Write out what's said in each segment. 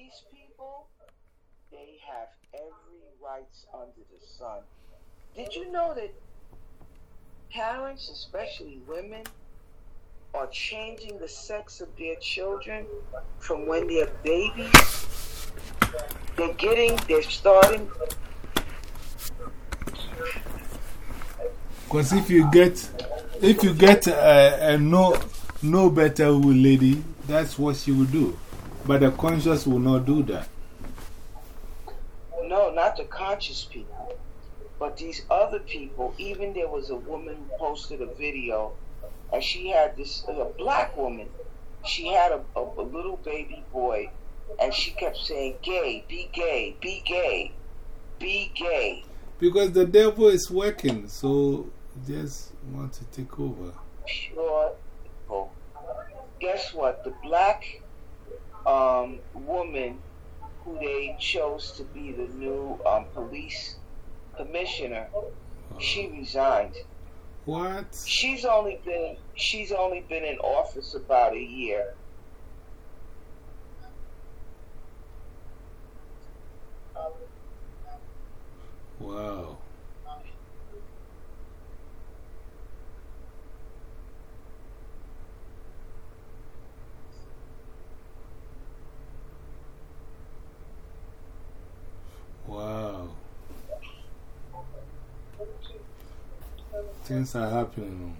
these people, they have every rights under the sun. Did you know that parents, especially women, are changing the sex of their children from when they're babies? They're getting, they're starting. Because if you get, if you get a, a no, no better lady, that's what she will do. But the conscious will not do that. No, not the conscious people. But these other people, even there was a woman who posted a video, and she had this, a black woman, she had a, a, a little baby boy, and she kept saying, gay, be gay, be gay, be gay. Because the devil is working, so just want to take over. Sure. Guess what? The black um, woman who they chose to be the new um, police commissioner, she resigned. What? She's only been she's only been in office about a year. Wow. Wow. Things are happening.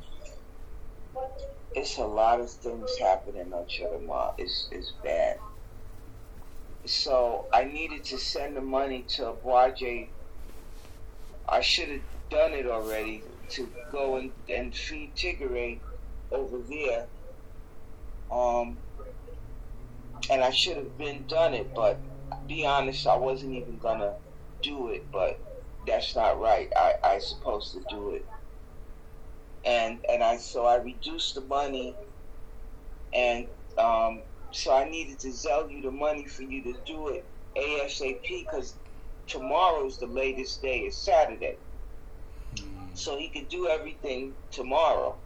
It's a lot of things happening on Chitama. It's, it's bad. So I needed to send the money to Abuaje. I should have done it already to go and, and feed Tigare over there. Um, and I should have been done it, but be honest, I wasn't even gonna do it, but that's not right. I I supposed to do it, and and I so I reduced the money, and um, so I needed to sell you the money for you to do it ASAP because tomorrow's the latest day. It's Saturday, so he could do everything tomorrow.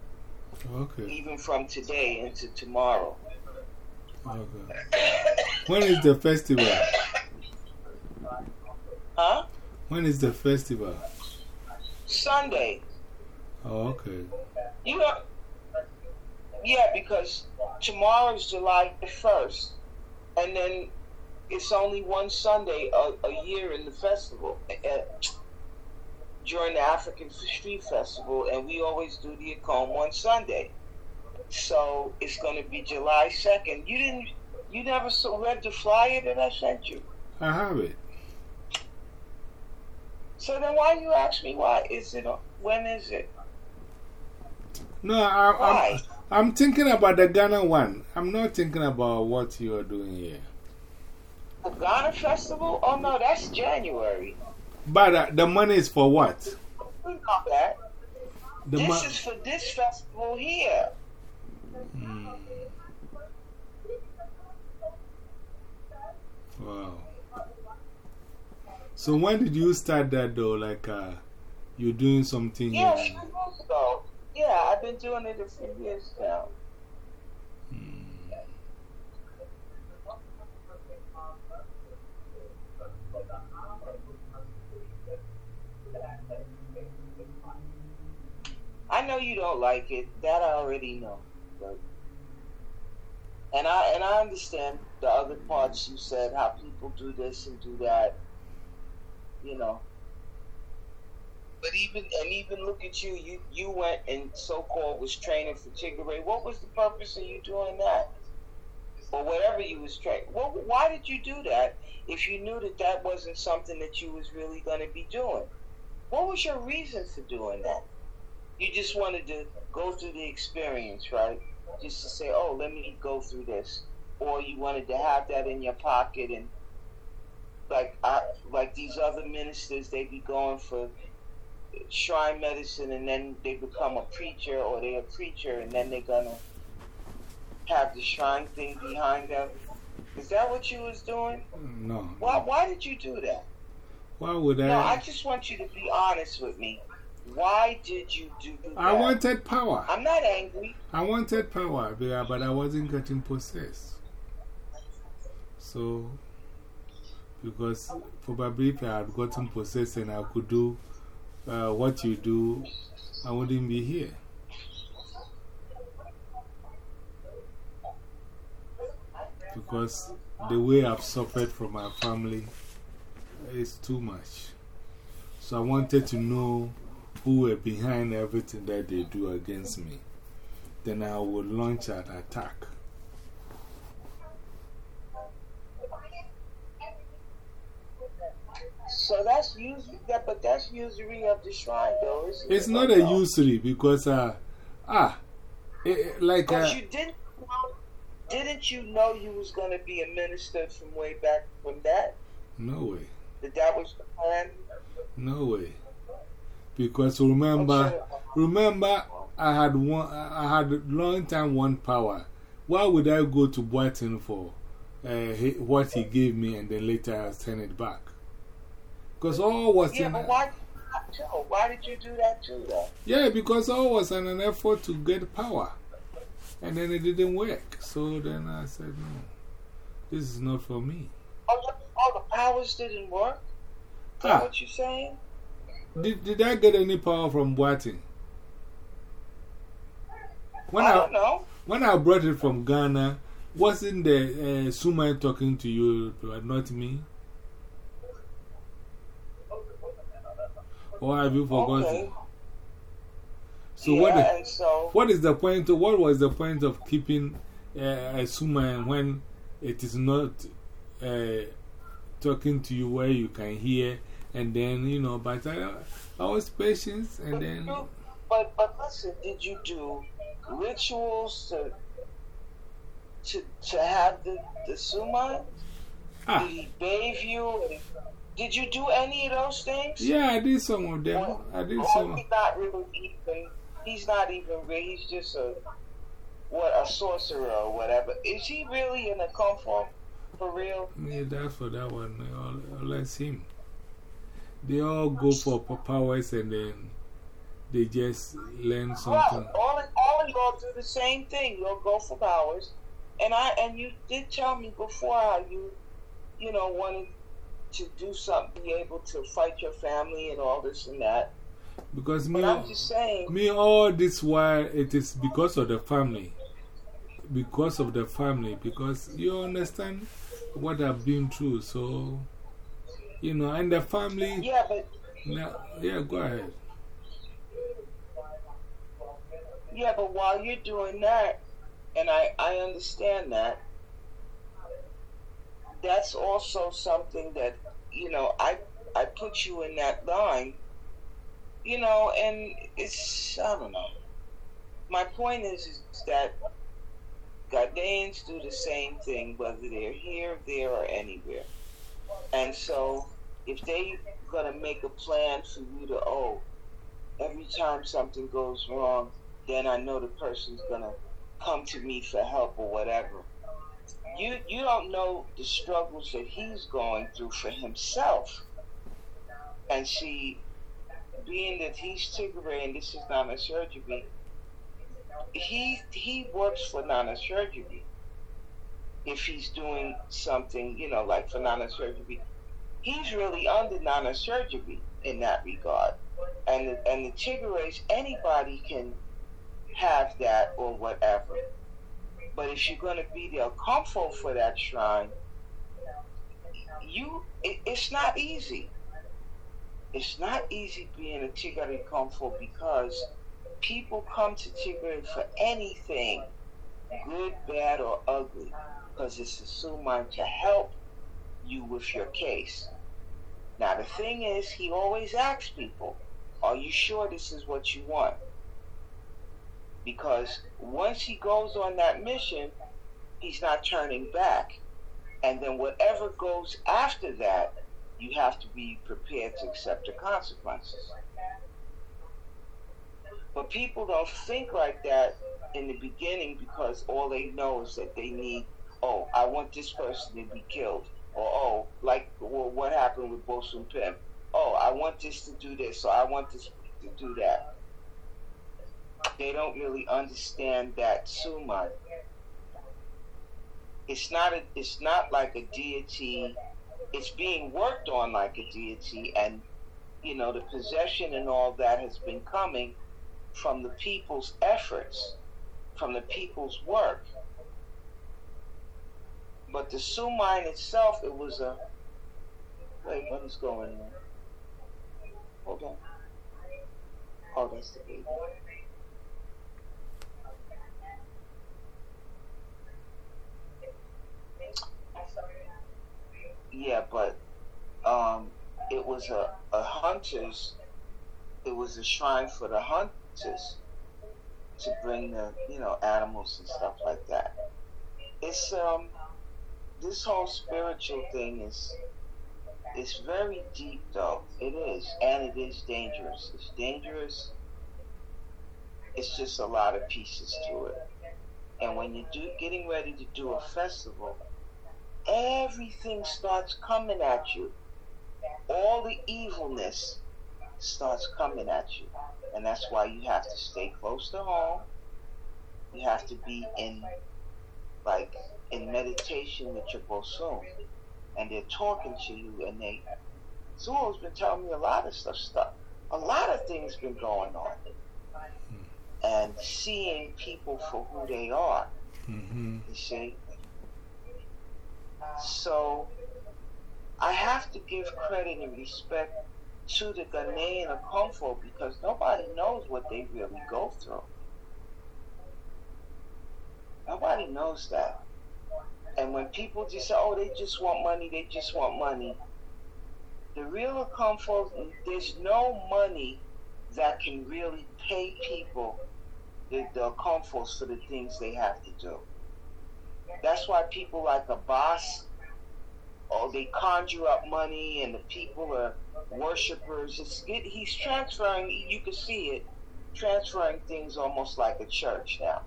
Okay. Even from today into tomorrow. Okay. when is the festival? Huh? When is the festival? Sunday. Oh, okay. You know, yeah, because tomorrow's July the 1st, and then it's only one Sunday a, a year in the festival, uh, during the African Street Festival, and we always do the Acom one Sunday. So it's going to be July 2nd. You didn't, you never saw, read the flyer that I sent you. I have it. So then why you ask me why is it, when is it? No, I, I'm, I'm thinking about the Ghana one. I'm not thinking about what you are doing here. The Ghana Festival? Oh no, that's January. But uh, the money is for what? We know that. The this is for this festival here. Hmm. Wow. So when did you start that though? Like uh, you're doing something Yeah, ago. Yeah, I've been doing it a few years now. I know you don't like it. That I already know. But, and I and I understand the other parts you said, how people do this and do that. You know. But even and even look at you, you you went and so called was training for Tigare. What was the purpose of you doing that? Or whatever you was training. Well, why did you do that if you knew that that wasn't something that you was really going to be doing? What was your reason for doing that? You just wanted to go through the experience, right? Just to say, oh, let me go through this. Or you wanted to have that in your pocket and like I, like these other ministers, they be going for shrine medicine and then they become a preacher or they're a preacher and then they're gonna have the shrine thing behind them. Is that what you was doing? No. Why, why did you do that? Why would I? No, I just want you to be honest with me. Why did you do that? I wanted power. I'm not angry. I wanted power, but I wasn't getting possessed. So. Because probably if I had gotten possessed and I could do uh, what you do, I wouldn't be here. Because the way I've suffered from my family is too much. So I wanted to know who were behind everything that they do against me. Then I would launch an attack. So that's usury, that, but that's usury of the shrine, though. Isn't it's it? not a usury because, uh, ah, it, like. Because uh, you didn't, know, didn't you know you was going to be a minister from way back from that? No way. That that was the plan? No way. Because remember, remember, I had one, I had long time one power. Why would I go to Boyton for uh, what he gave me and then later I send it back? Because all was Yeah, in. but why, why did you do that too, though? Yeah, because all was in an effort to get power. And then it didn't work. So then I said, no, this is not for me. All, the- oh the powers didn't work? Is that Ah. what you're saying? Did, did I get any power from Boating? When I I, don't know. when I brought it from Ghana, wasn't the uh, suman talking to you, but not me? Or have you forgotten? Okay. So, yeah, what, so, what is the point? Of, what was the point of keeping uh, a suman when it is not uh, talking to you where you can hear? And then, you know, but I, I was patient, and but, then. you, but, but listen, did you do rituals to, to, to have the, the suman? Ah, Did he bathe you? And, did you do any of those things? yeah, I did some of them. Or- I did some. he's not really even, he's not even he's just a, what, a sorcerer or whatever. Is he really in a comfort for real? Yeah, that's for that one. I'll him. They all go for powers and then they just learn something. Right. All, all of y'all do the same thing. You'll go for powers. And I and you did tell me before how you, you know, wanted to do something, be able to fight your family and all this and that. Because me, I'm just saying, me, all this while it is because of the family. Because of the family. Because you understand what I've been through. So, you know, and the family. yeah, but Now, yeah, go ahead. yeah, but while you're doing that, and I I understand that, that's also something that you know I I put you in that line, you know, and it's I don't know. My point is, is that Ghanaians do the same thing, whether they're here, there, or anywhere. And so, if they gonna make a plan for you to, oh, every time something goes wrong, then I know the person's gonna come to me for help or whatever. You you don't know the struggles that he's going through for himself. And see, being that he's Tigare and this is Nana Surgery, he he works for Nana Surgery. If he's doing something, you know, like for Nana Surgery, he's really under Nana Surgery in that regard. And the, and the Tigares, anybody can have that or whatever. But if you're going to be their komfo for that shrine, you it, it's not easy. It's not easy being a Tigare komfo because people come to Tigare for anything, good, bad, or ugly, because it's a assumed to help you with your case. Now the thing is, he always asks people, "Are you sure this is what you want?" Because once he goes on that mission, he's not turning back. And then whatever goes after that, you have to be prepared to accept the consequences. But people don't think like that in the beginning because all they know is that they need, oh, I want this person to be killed. Or, oh, like well, what happened with Bosum Pim. Oh, I want this to do this, or I want this to do that. They don't really understand that Suma. It's not a, it's not like a deity it's being worked on like a deity, and you know the possession and all that has been coming from the people's efforts, from the people's work. But the Sumine itself, it was a wait. What is going on? Hold on. Oh, that's the baby. Yeah, but um, it was a, a hunter's, it was a shrine for the hunters to bring the, you know, animals and stuff like that. It's, um, this whole spiritual thing is, it's very deep though. It is. And it is dangerous. It's dangerous. It's just a lot of pieces to it. And when you do getting ready to do a festival, everything starts coming at you. All the evilness starts coming at you. And that's why you have to stay close to home. You have to be in, like, in meditation with your bosom. And they're talking to you, and they. Zulu's been telling me a lot of stuff. Stuff. A lot of things been going on. And seeing people for who they are. Mm-hmm. You see? So I have to give credit and respect to the Ghanaian Komfo because nobody knows what they really go through. Nobody knows that. And when people just say, oh, they just want money, they just want money. The real komfo, there's no money that can really pay people the, the for the things they have to do. That's why people like a boss, or they conjure up money, and the people are worshippers. It's, it, he's transferring. You can see it, transferring things almost like a church now.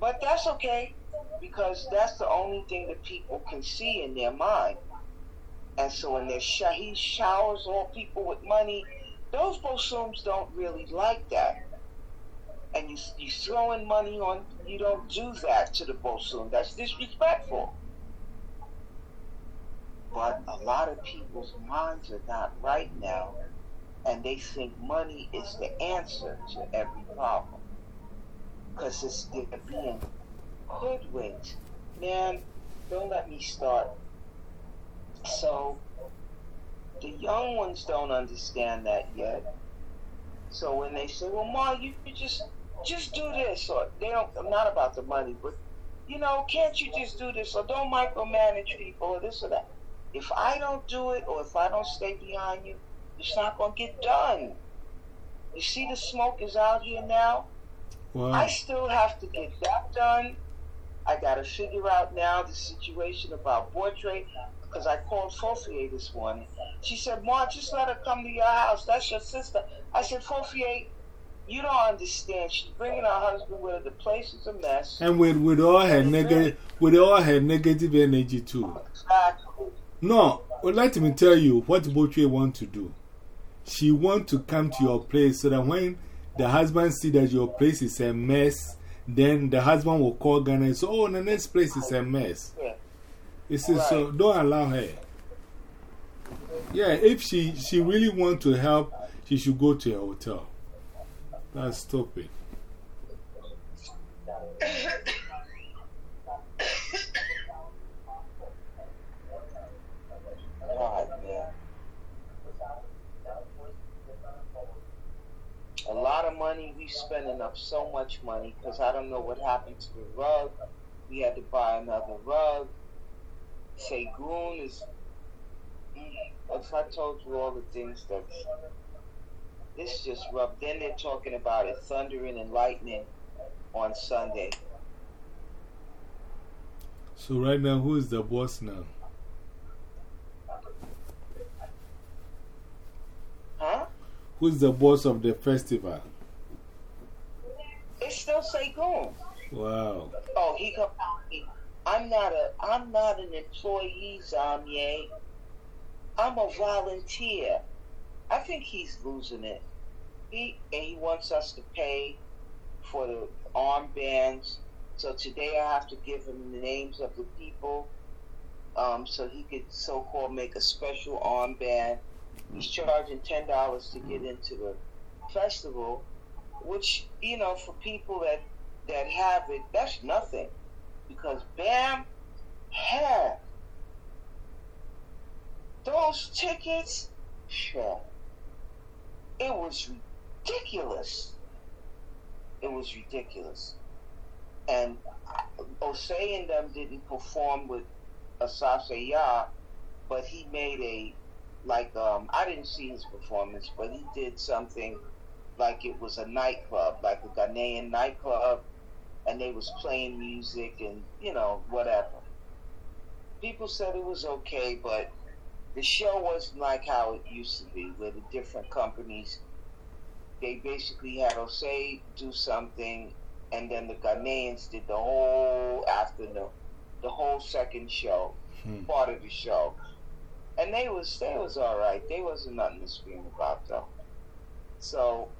But that's okay because that's the only thing that people can see in their mind. And so when they sh- he showers all people with money, those bosums don't really like that and you you throwing money on you don't do that to the bosom. That's disrespectful. But a lot of people's minds are not right now, and they think money is the answer to every problem. Because it's they're being hoodwinked. Man, don't let me start. So the young ones don't understand that yet. So when they say, "Well, Ma, you just just do this," or they don't, I'm not about the money, but you know, can't you just do this, or don't micromanage people, or this or that. If I don't do it, or if I don't stay behind you, it's not gonna get done. You see, the smoke is out here now. Wow. I still have to get that done. I got to figure out now the situation about Bortre because I called Fofier this morning. She said, Ma, just let her come to your house. That's your sister. I said, Fofier, you don't understand. She's bringing her husband with her. The place is a mess. And with, with all her negative, with all her negative energy too. Exactly. No, well, let me tell you what Botwe want to do. She want to come to your place so that when the husband see that your place is a mess, then the husband will call Ghana and say, oh, the next place is a mess. Yeah. You see, so don't allow her. Yeah, if she, she really want to help, she should go to a hotel. That's stupid. God. A lot of money. We spending up so much money because I don't know what happened to the rug. We had to buy another rug. Say, Segun is. If I told you all the things that this just rubbed. Then they're talking about it thundering and lightning on Sunday. So, right now, who is the boss now? Huh? Who's the boss of the festival? It's still Segun. Wow. Oh, he come. He, I'm not a. I'm not an employee, Zamye. I'm a volunteer. I think he's losing it. He and he wants us to pay for the armbands. So today I have to give him the names of the people um, so he could so-called make a special armband. He's charging ten dollars to get into the festival, which you know for people that that have it, that's nothing, because Bam had those tickets. Sure, it was ridiculous. It was ridiculous, and Osei and them didn't perform with Asase Ya, but he made a like um I didn't see his performance, but he did something like it was a nightclub, like a Ghanaian nightclub, and they was playing music and you know whatever. People said it was okay, but the show wasn't like how it used to be, where the different companies they basically had Osei do something, and then the Ghanaians did the whole afternoon, the whole second show, Hmm. part of the show, and they was they was all right. They wasn't nothing to scream about though. So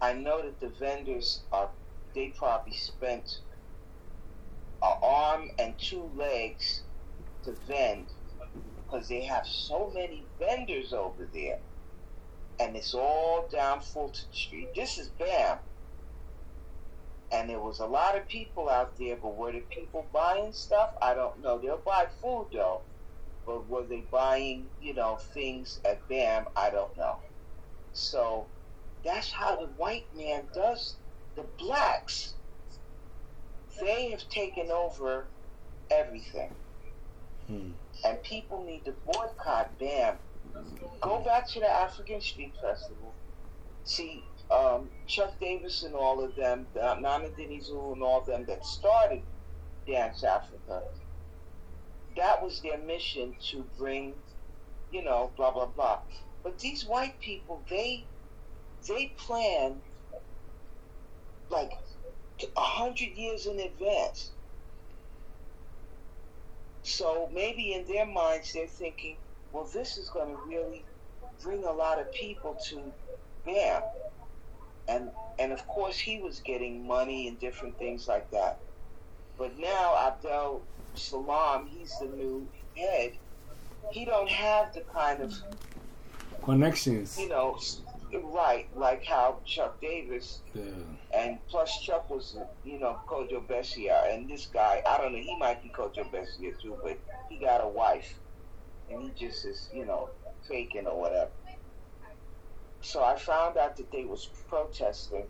I know that the vendors are they probably spent an arm and two legs to vend because they have so many vendors over there and it's all down Fulton Street. This is BAM. And there was a lot of people out there, but were the people buying stuff? I don't know. They'll buy food though. But were they buying, you know, things at BAM? I don't know. So that's how the white man does the blacks. They have taken over everything. Hmm. And people need to boycott BAM. Go back to the African Street Festival. See, um, Chuck Davis and all of them, uh, Nana Denizu and all of them that started Dance Africa, that was their mission to bring, you know, blah, blah, blah. But these white people, they, they plan like a hundred years in advance. So maybe in their minds they're thinking, well, this is going to really bring a lot of people to BAM. And, and of course he was getting money and different things like that. But now Abdel Salaam, he's the new head. He don't have the kind of Connections. you know, right, like how Chuck Davis Yeah. and plus Chuck was, you know, Kojo Bessia, and this guy, I don't know, he might be Kojo Bessia too, but he got a wife, and he just is, you know, faking or whatever. So I found out that they was protesting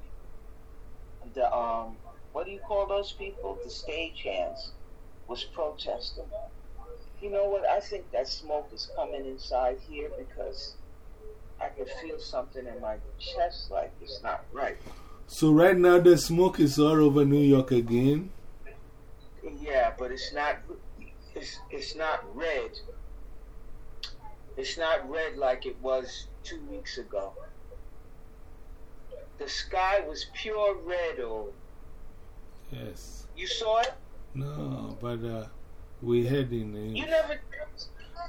the um, what do you call those people? The stagehands was protesting. You know what? I think that smoke is coming inside here because I can feel something in my chest like it's not right. So, right now, the smoke is all over New York again. Yeah, but it's not. It's it's not red. It's not red like it was two weeks ago. The sky was pure red. Oh, Yes. you saw it? No, but uh, we had in You the. never.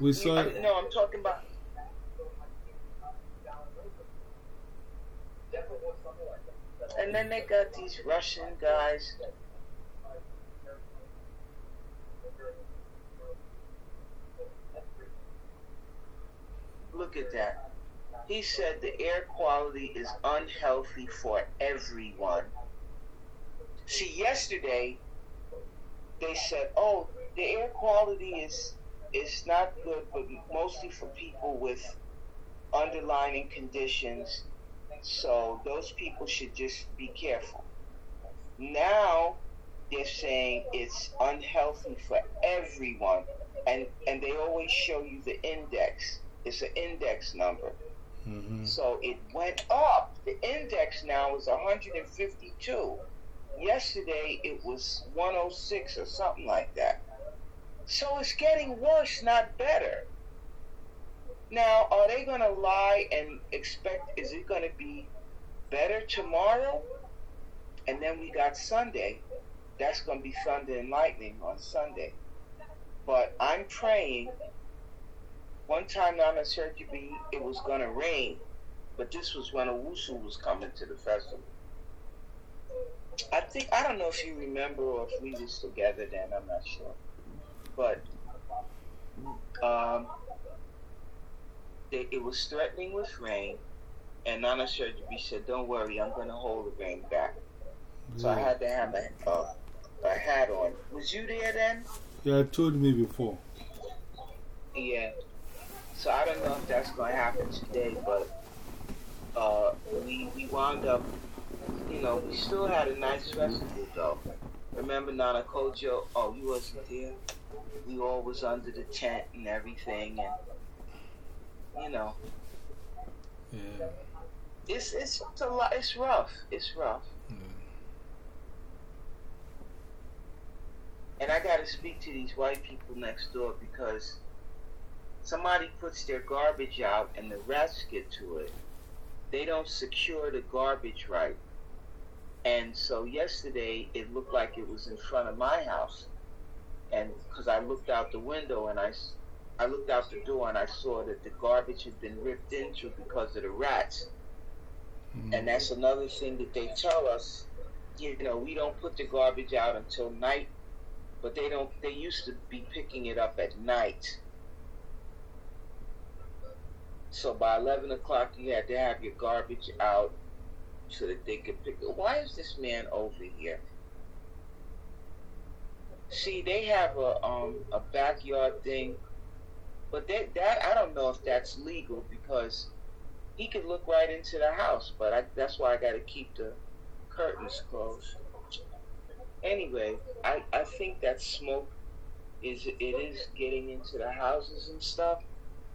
We saw You- it. no, I'm talking about. And then they got these Russian guys. Look at that. He said the air quality is unhealthy for everyone. See, yesterday they said, "Oh, the air quality is is not good, but mostly for people with underlying conditions. So those people should just be careful." Now they're saying it's unhealthy for everyone, and and they always show you the index. It's an index number. -hmm. So it went up. The index now is 152. Yesterday it was 106 or something like that. So it's getting worse, not better. Now, are they going to lie and expect, is it going to be better tomorrow? And then we got Sunday. That's going to be thunder and lightning on Sunday. But I'm praying. One time on a surgery, it was going to rain. But this was when a Owusu was coming to the festival. I think I don't know if you remember or if we was together then. I'm not sure, but um, it, it was threatening with rain, and Nana Surgery said, "Don't worry, I'm going to hold the rain back." So I had to have a, uh, a hat on. Was you there then? Yeah, told me before. Yeah. So I don't know if that's going to happen today, but uh, we we wound up, you know, we still had a nice festival though. Remember Nana Kojo? Oh, you wasn't there. We all was under the tent and everything, and you know. Yeah. It's it's, it's a lot. It's rough. It's rough. yeah. And I got to speak to these white people next door because somebody puts their garbage out and the rats get to it. They don't secure the garbage right. And so yesterday it looked like it was in front of my house. And because I looked out the window and I, I looked out the door and I saw that the garbage had been ripped into because of the rats. Mm. And that's another thing that they tell us. You know, we don't put the garbage out until night, but they don't. They used to be picking it up at night. So by eleven o'clock, you had to have your garbage out so that they could pick it. Why is this man over here? See, they have a um a backyard thing, but that that I don't know if that's legal because he could look right into the house. But I, that's why I got to keep the curtains closed. Anyway, I I think that smoke is it is getting into the houses and stuff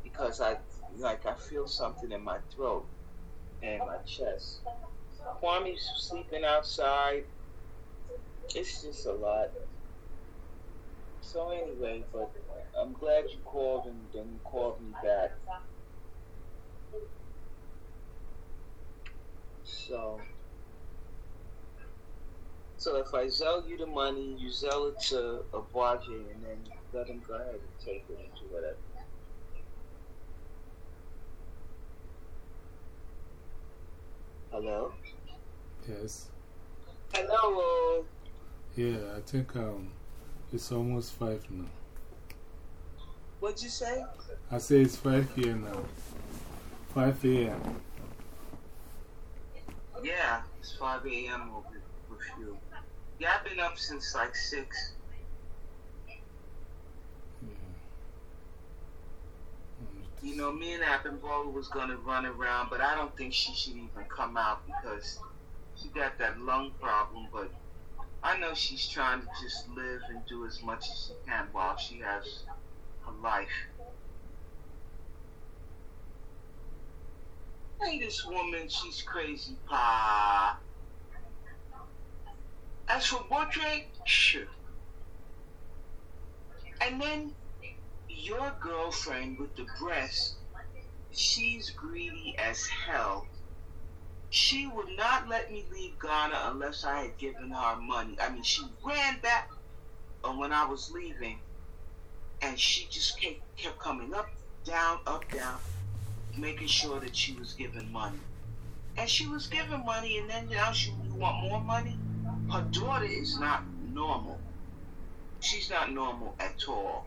because I like I feel something in my throat and my chest. Kwame's sleeping outside. It's just a lot. So anyway, but I'm glad you called and then you called me back. So, so if I sell you the money, you sell it to Abaje and then let him go ahead and take it and do whatever. Hello? Yes. Hello? Yeah, I think um, it's almost 5 now. What'd you say? I say it's 5 here now. 5 a.m. Yeah, it's 5 a.m. over with you. Yeah, I've been up since like 6. You know, me and Abimbola was gonna run around, but I don't think she should even come out because she got that lung problem. But I know she's trying to just live and do as much as she can while she has her life. Hey, this woman, she's crazy, pa. As for Botre, sure. And then your girlfriend with the breast, she's greedy as hell. She would not let me leave Ghana unless I had given her money. I mean, she ran back when I was leaving, and she just kept, coming up, down, up, down, making sure that she was giving money. And she was giving money, and then now she want more money. Her daughter is not normal. She's not normal at all.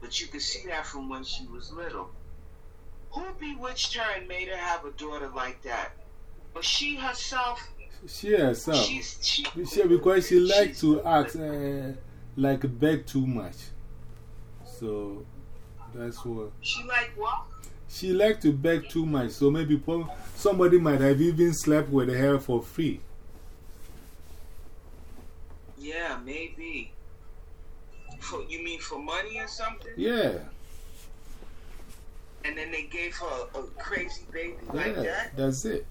But you can see that from when she was little. Who bewitched her and made her have a daughter like that? But she herself, She herself. she's she, She, because she likes to act, uh, like beg too much. So that's what. She like what? She likes to beg too much. So maybe somebody might have even slept with her for free. Yeah, maybe. For you mean for money or something? Yeah. And then they gave her a crazy baby like that. That's it.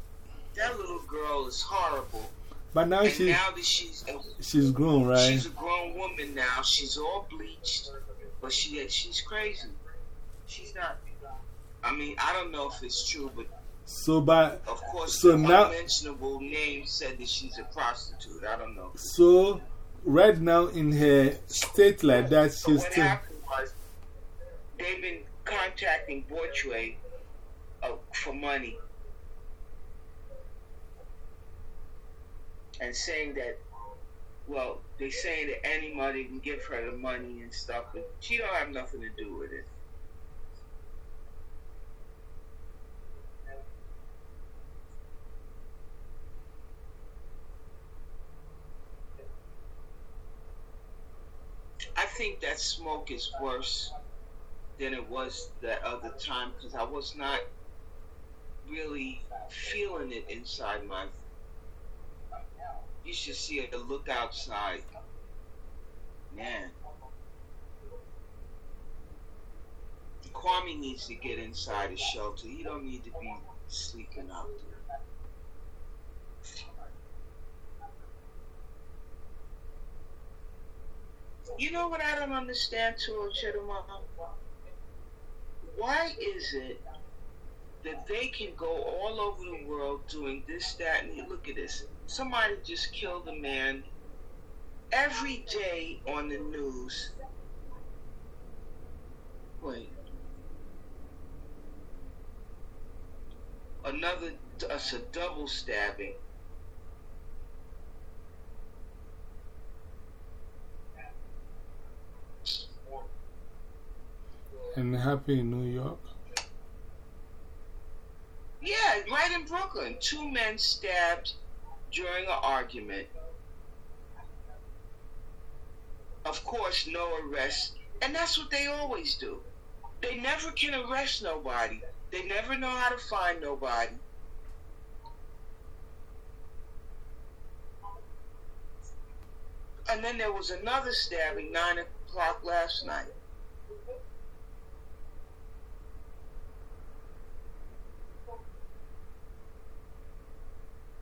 That little girl is horrible. But now and she, now that she's she's grown, right? she's a grown woman now, she's all bleached, but she she's crazy. She's not. I mean, I don't know if it's true, but So, but, of course, So the now- unmentionable name said that she's a prostitute. I don't know. so right now in her state like that, she's what still. happened was they've been contacting Bortway uh, for money. And saying that, well, they saying that anybody can give her the money and stuff, but she don't have nothing to do with it. I think that smoke is worse than it was that other time because I was not really feeling it inside my. You should see. The look outside, man. Kwame needs to get inside a shelter. He don't need to be sleeping out there. You know what I don't understand too, Chidama? Why is it that they can go all over the world doing this, that, and look at this. Somebody just killed a man every day on the news. Wait. Another, it's a double stabbing. And happy in New York? Yeah, right in Brooklyn. Two men stabbed during an argument. Of course, no arrest. And that's what they always do. They never can arrest nobody. They never know how to find nobody. And then there was another stabbing, 9 o'clock last night.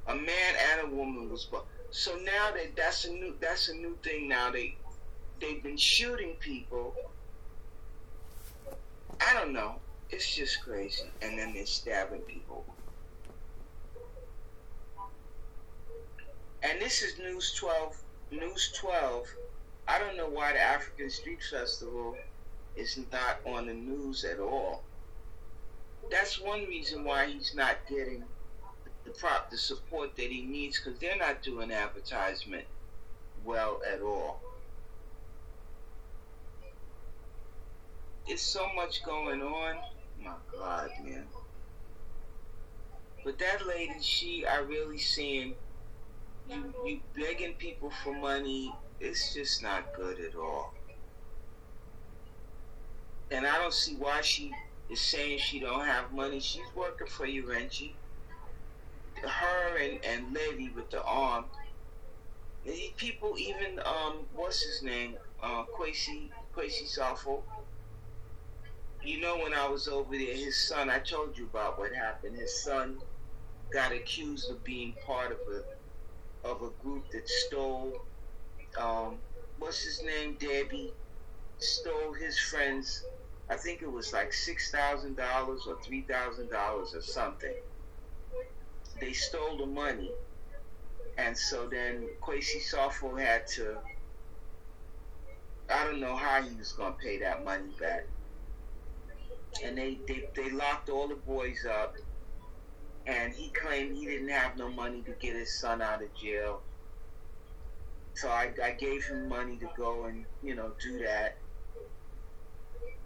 a man and born. So now that that's a new that's a new thing. Now they they've been shooting people. I don't know. It's just crazy. And then they're stabbing people. And this is News 12. News 12. I don't know why the African Street Festival is not on the news at all. That's one reason why he's not getting the prop the support that he needs because they're not doing advertisement well at all. It's so much going on. My God, man. But that lady, she, I really seeing you, you begging people for money. It's just not good at all. And I don't see why she is saying she don't have money. She's working for you, Renchi her and, and Letty with the arm. People even um what's his name? Uh Kwesi Kwesi Safo. You know when I was over there, his son I told you about what happened. His son got accused of being part of a of a group that stole um what's his name, Debbie, stole his friends I think it was like six thousand dollars or three thousand dollars or something they stole the money. And so then Kwesi Safo had to, I don't know how he was going to pay that money back. And they, they, they locked all the boys up. And he claimed he didn't have no money to get his son out of jail. So I, I gave him money to go and, you know, do that.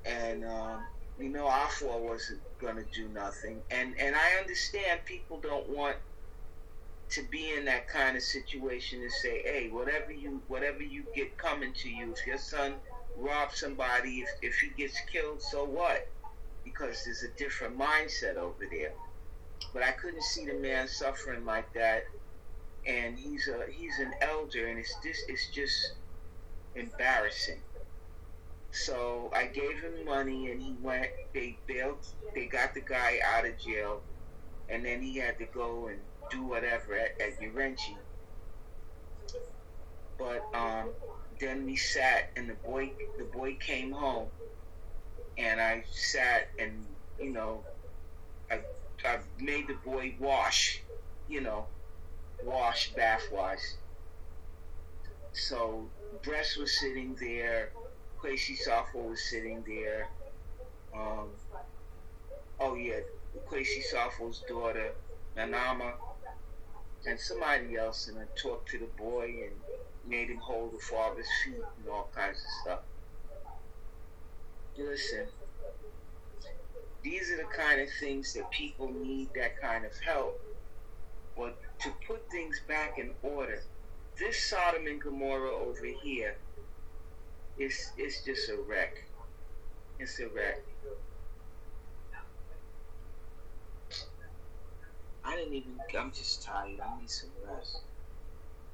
And, um, you know, Afua wasn't going to do nothing. And and I understand people don't want to be in that kind of situation and say, hey, whatever you whatever you get coming to you, if your son robs somebody, if, if he gets killed, so what? Because there's a different mindset over there. But I couldn't see the man suffering like that. And he's a he's an elder, and it's just it's just embarrassing. So I gave him money, and he went. They bailed. They got the guy out of jail, and then he had to go and do whatever at, at Urenchi. But um, then we sat, and the boy, the boy came home, and I sat, and you know, I, I made the boy wash, you know, wash, bath wash. So breast was sitting there Kwesi Safo was sitting there. Um, oh yeah, Kwesi Safo's daughter, Nanama, and somebody else, and I talked to the boy and made him hold the father's feet and all kinds of stuff. Listen, these are the kind of things that people need that kind of help. But to put things back in order, this Sodom and Gomorrah over here is is just a wreck. It's a wreck. I didn't even. I'm just tired. I need some rest.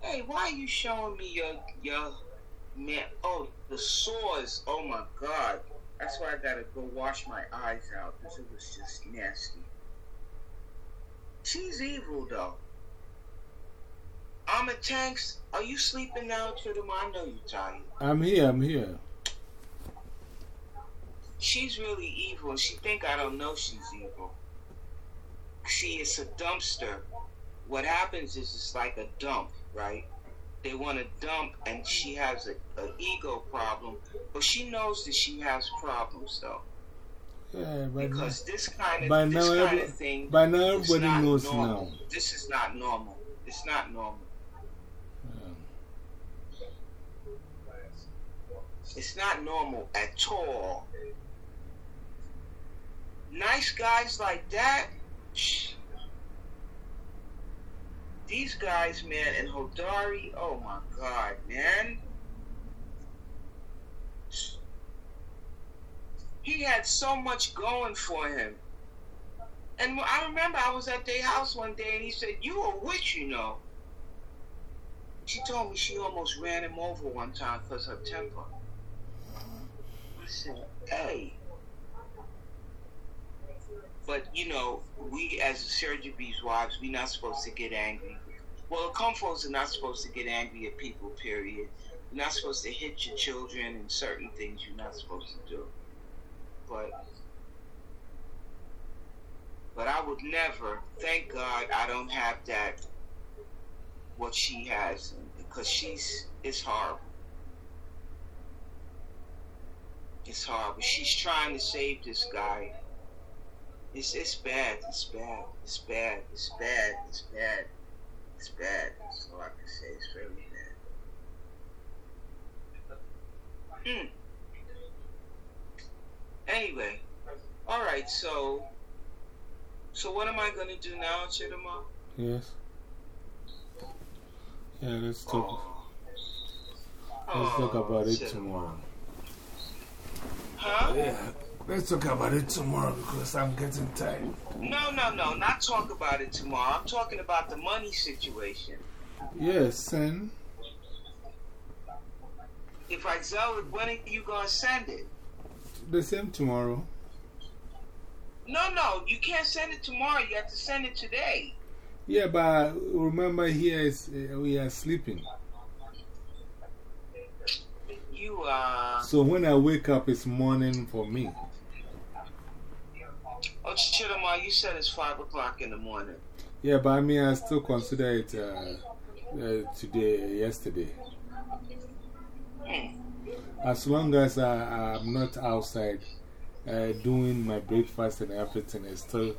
Hey, why are you showing me your your man? Oh, the sores. Oh my God. That's why I gotta go wash my eyes out because it was just nasty. She's evil though. I'm tanks. Are you sleeping now, Chidima? I know you're tired. I'm here. I'm here. She's really evil. She think I don't know she's evil. See, it's a dumpster. What happens is it's like a dump, right? They want to dump, and she has an ego problem, but she knows that she has problems, though. Yeah, because now, this kind of, by this now, kind of thing. by now is everybody not knows normal. now. This is not normal. It's not normal. Yeah. It's not normal at all. Nice guys like that. These guys, man, and Hodari, oh my god, man. He had so much going for him. And I remember I was at their house one day and he said, You a witch, you know. She told me she almost ran him over one time because her temper. Hey. But, you know, we as Sergio B's wives, we're not supposed to get angry. Well, komfos are not supposed to get angry at people, period. You're not supposed to hit your children and certain things you're not supposed to do. But but I would never, thank God I don't have that what she has because she's it's horrible. It's hard, but She's trying to save this guy. It's it's bad. It's bad. It's bad. It's bad. It's bad. It's bad. That's all I can say. It's very bad. Hmm. Anyway, all right. So, so what am I gonna do now, Chidima? Yes. Yeah, let's talk. Oh. Let's talk about it tomorrow. Huh? Yeah, let's talk about it tomorrow because I'm getting tired. No, no, no. Not talk about it tomorrow. I'm talking about the money situation. Yes, send. If I sell it, when are you gonna send it? The same tomorrow. No, no. You can't send it tomorrow. You have to send it today. Yeah, but remember here is, uh, we are sleeping. You uh. So when I wake up, it's morning for me. Oh, Chidima, you said it's five o'clock in the morning. Yeah, but I mean, I still consider it uh, uh, today, yesterday. Hmm. As long as I, I'm not outside uh, doing my breakfast and everything, it's still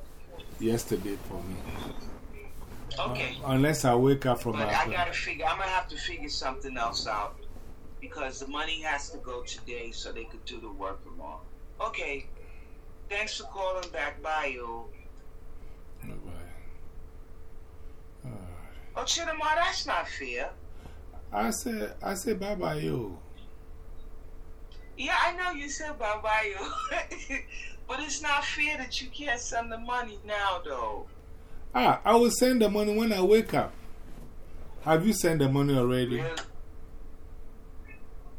yesterday for me. Okay. Uh, unless I wake up from But my I gotta figure, I'm gonna have to figure something else out. Because the money has to go today so they could do the work tomorrow. Okay. Thanks for calling back. Bye, yo. Bye-bye. Alright. Oh, Chidima, that's not fair. I said, I said bye bye, yo. Yeah, I know you said bye bye, yo. but it's not fair that you can't send the money now, though. Ah, I will send the money when I wake up. Have you sent the money already? Really?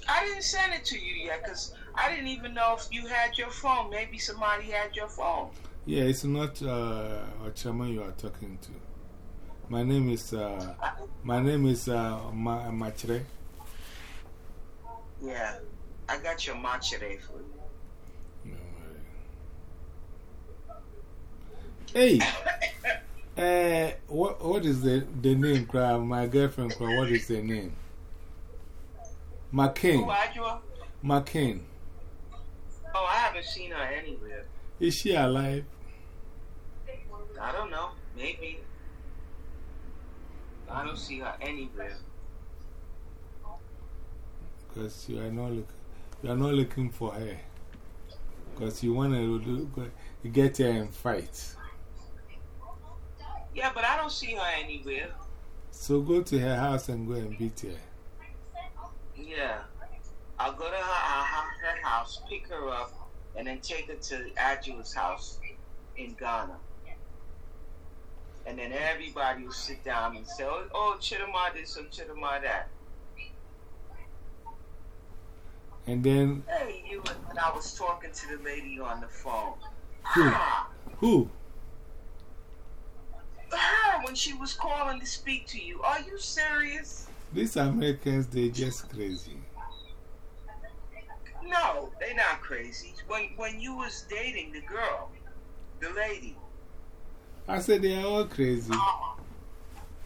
I didn't send it to you yet because I didn't even know if you had your phone. Maybe somebody had your phone. Yeah, it's not uh, Ochama you are talking to. My name is uh, my name is uh, Ma Machre. Yeah, I got your machere for you. Hey, uh, what what is the the name? My girlfriend. What is the name? Who, McCain. Adjua? McCain. Oh, I haven't seen her anywhere. Is she alive? I don't know. Maybe. I don't see her anywhere. Because you are not looking, you are not looking for her. Because you want to get her and fight. Yeah, but I don't see her anywhere. So go to her house and go and beat her. Yeah. I'll go to her, her house, pick her up, and then take her to Adjua's house in Ghana. And then everybody will sit down and say, oh, oh Chidama this or Chidama that. And then. Hey, you when I was talking to the lady on the phone. Who? Ah. Who? Her, when she was calling to speak to you. Are you serious? These Americans, they're just crazy. No, they're not crazy. When, when you was dating the girl, the lady. I said they are all crazy. Uh,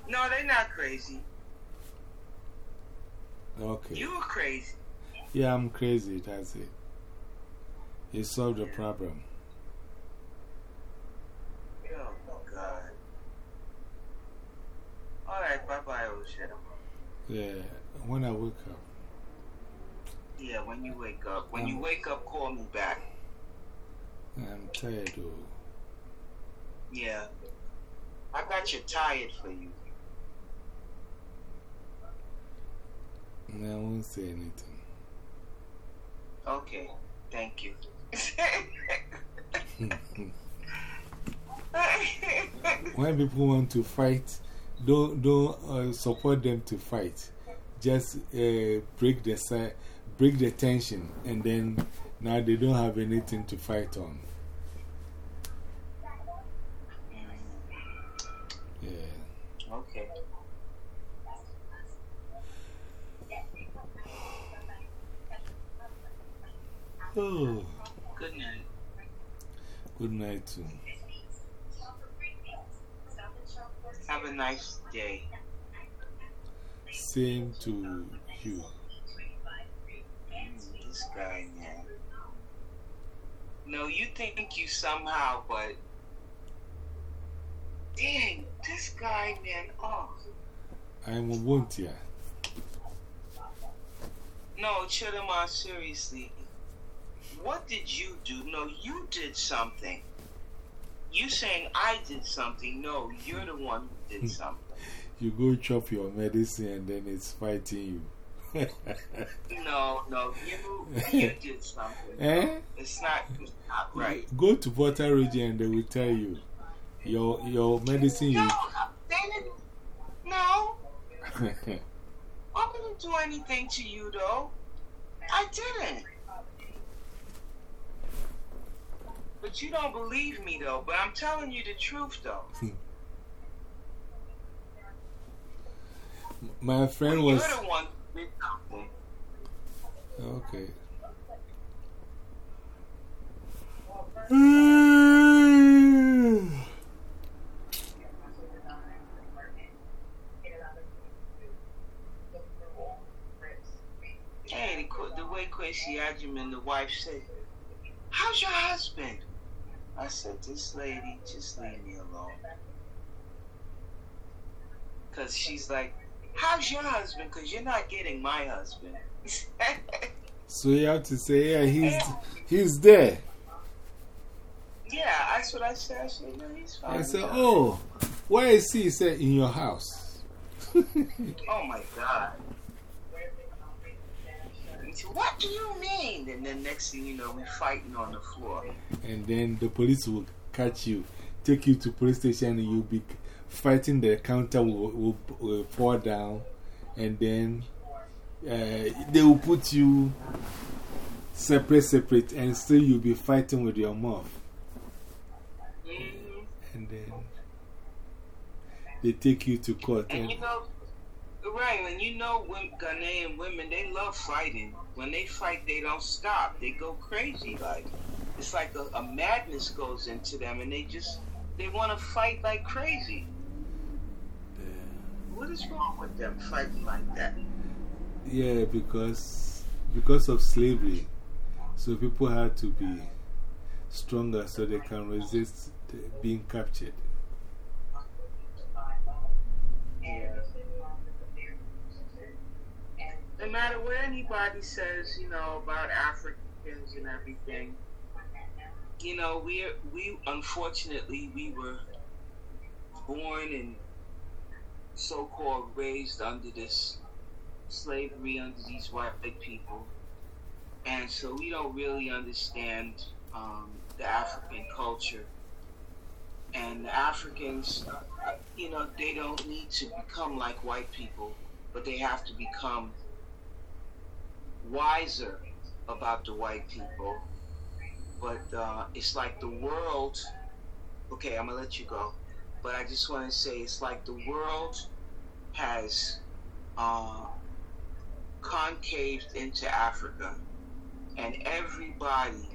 no, they're not crazy. Okay. You were crazy. Yeah, I'm crazy. That's it. You solved the problem. Oh, my God. All right, bye bye, old shit. Yeah, when I wake up. Yeah, when you wake up. When you um, wake up, call me back. I'm tired, though. Yeah. I got you tired for you. No, I won't say anything. Okay, thank you. when people want to fight, don't, don't uh, support them to fight. Just uh, break, the, break the tension, and then now they don't have anything to fight on. Yeah. Okay. Oh. Good night. Good night, too. Have a nice day. Same to you. Mm, this guy, man. No, you think you somehow, but. Dang, this guy, man, oh. I'm a Wontia. No, Chidama, seriously. What did you do? No, you did something. You saying I did something. No, you're the one did hmm. something. you go chop your medicine and then it's fighting you. no, no, you, you did something. Eh? It's, not, it's not right. Go to Puerto Rico and they will tell you. Your, your medicine. No, uh, they didn't. No. I didn't do anything to you, though. I didn't. But you don't believe me, though. But I'm telling you the truth, though. Hmm. My friend was. You're the one. Okay. hey, the, the way Kwesi Agyeman, the wife, said, How's your husband? I said, This lady, just leave me alone. Because she's like, How's your husband? Because you're not getting my husband. so you have to say, Yeah, he's, he's there. Yeah, that's what I said. I said, No, he's fine. I said, Oh, where is he? He said, In your house. oh my God. What do you mean? And then next thing you know, we're fighting on the floor. And then the police will catch you, take you to police station, and you'll be fighting. The counter will, will, will fall down, and then uh, they will put you separate, separate, and still you'll be fighting with your mouth. And then they take you to court. And, and you know, right, and you know, Ghanaian women, they love fighting when they fight, they don't stop. They go crazy. Like it's like a, a madness goes into them, and they just they want to fight like crazy. What is wrong with them fighting like that? Yeah, because because of slavery, so people had to be stronger so they can resist being captured. Yeah. No matter what anybody says, you know, about Africans and everything, you know, we we unfortunately we were born and so-called raised under this slavery under these white people, and so we don't really understand um, the African culture. And the Africans, you know, they don't need to become like white people, but they have to become wiser about the white people. But uh, it's like the world. Okay, I'm gonna let you go. But I just want to say it's like the world has uh, concaved into Africa, and everybody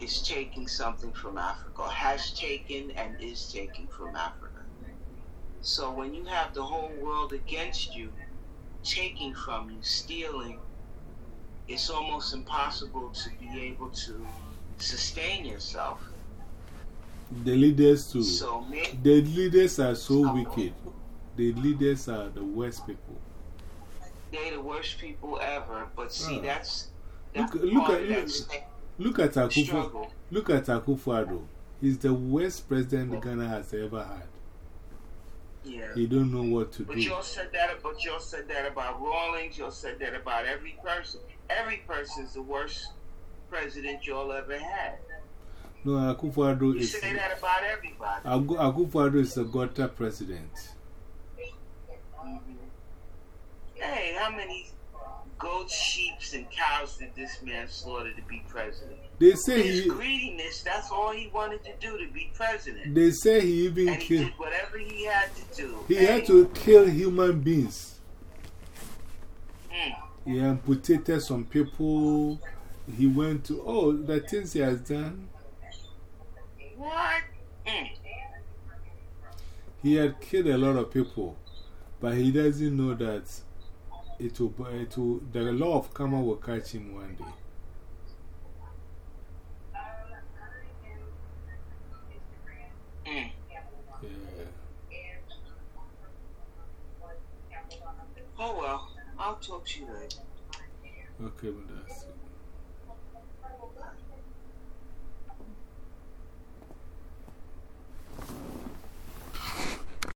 is taking something from Africa, has taken and is taking from Africa. So when you have the whole world against you, taking from you, stealing, it's almost impossible to be able to sustain yourself. The leaders too. So the leaders are so wicked. The leaders are the worst people. They're the worst people ever. But see, ah. that's, that's look, look at look, look at Akufo. Look at Akufo-Addo. He's the worst president Ghana has ever had. Yeah. He don't know what to but do. you all said that. But you all said that about Rawlings. You all said that about every person. Every person is the worst president you all ever had. No, Akufo-Addo is. You say that about everybody. Akufo-Addo is a gutter president. -hmm. Hey, how many goats, sheep, and cows did this man slaughter to be president? They say His he. greediness, that's all he wanted to do to be president. They say he even and killed. He did whatever he had to do. He hey. had to kill human beings. Mm. He amputated some people. He went to, oh, the things he has done. What? Mm. He had killed a lot of people, but he doesn't know that it will, it will, the law of karma will catch him one day. Mm. Yeah. Oh well, I'll talk to you later. Okay, it.